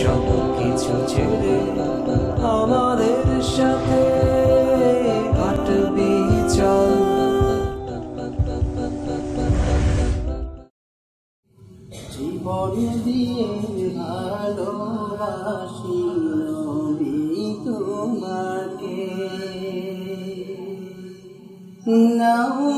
সব কিছু ছেড়ে আমাদের সাথে কাটবি চল। জীবন দিয়ে ভালোবাসি নবী তোমাকে। নাও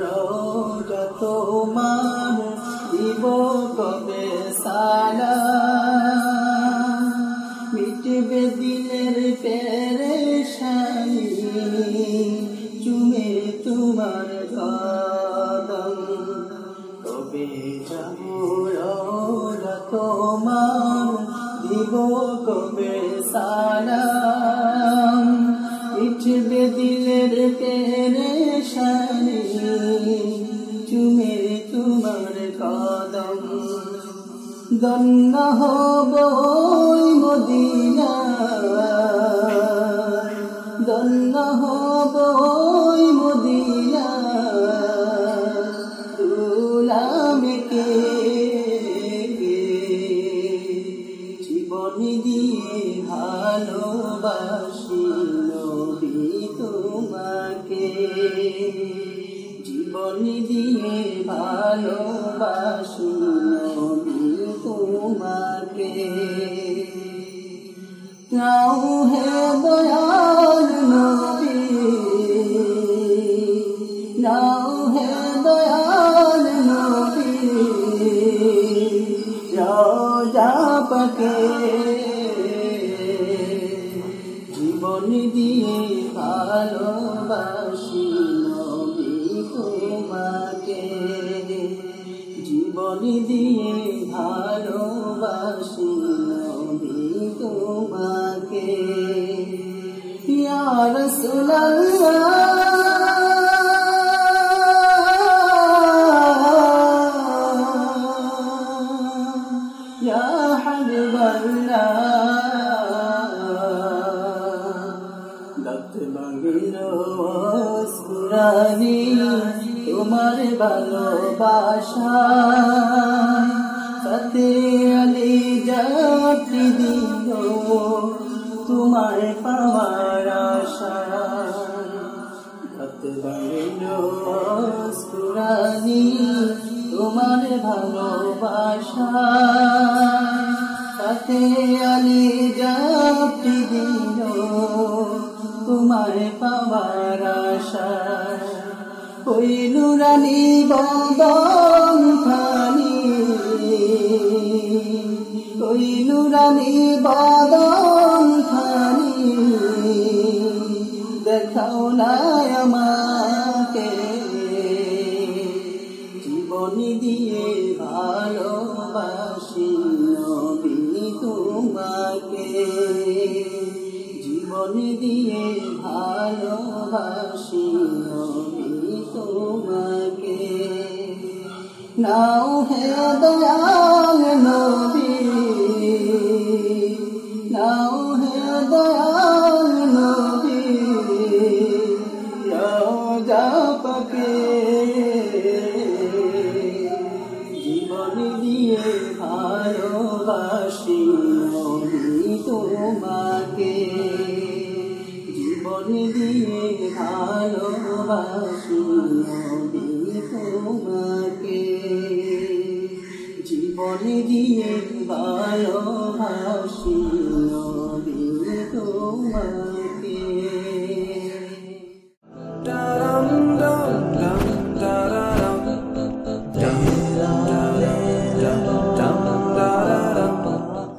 রোজা তোমার দিব কবে সালাম মিটবে পেরেশানি চুমে তোমার কদম কবে যাব তোমার, দিব কবে সালাম। মিটবে দিলের পেরেশানি চুমে তোমার কদম দন্ন হব মদিনা দন্ন হব ওই মদিনা। তুলামকে জীবন দিয়ে ভালোবাসি নবী তোমাকে। জীবন দিয়ে ভালোবাসি নবী তোমাকে। নাও জীবন দিয়ে ভালোবাসি নবী তোমাকে। জীবন দিয়ে ভালোবাসি নবী তোমাকে। ইয়া রাসূলুল্লাহ সুরানি তোমার ভালোবাসা। সতে আলি জাতি দিল তোমার পাওয়ার আশা। সুরানি, তোমার ভালোবাসা। সাথে আলি জাতি দিল তোমার পাওয়ার ওই নুরানি বদন খানি। ওই নুরানি বদন খানি। দেখাও না আমাকে। জীবন দিয়ে ভালোবাসি নবী তোমাকে। জীবন দিয়ে ভালোবাসি নবী তোমাকে। নাও হে দয়াল নবী নাও হে দয়াল ভালোবাসি নবী তোমাকে জীবনে দিয়ে ভালোবাসিও